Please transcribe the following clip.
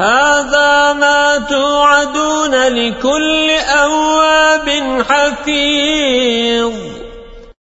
هذا ما توعدون لكل أواب حفيظ.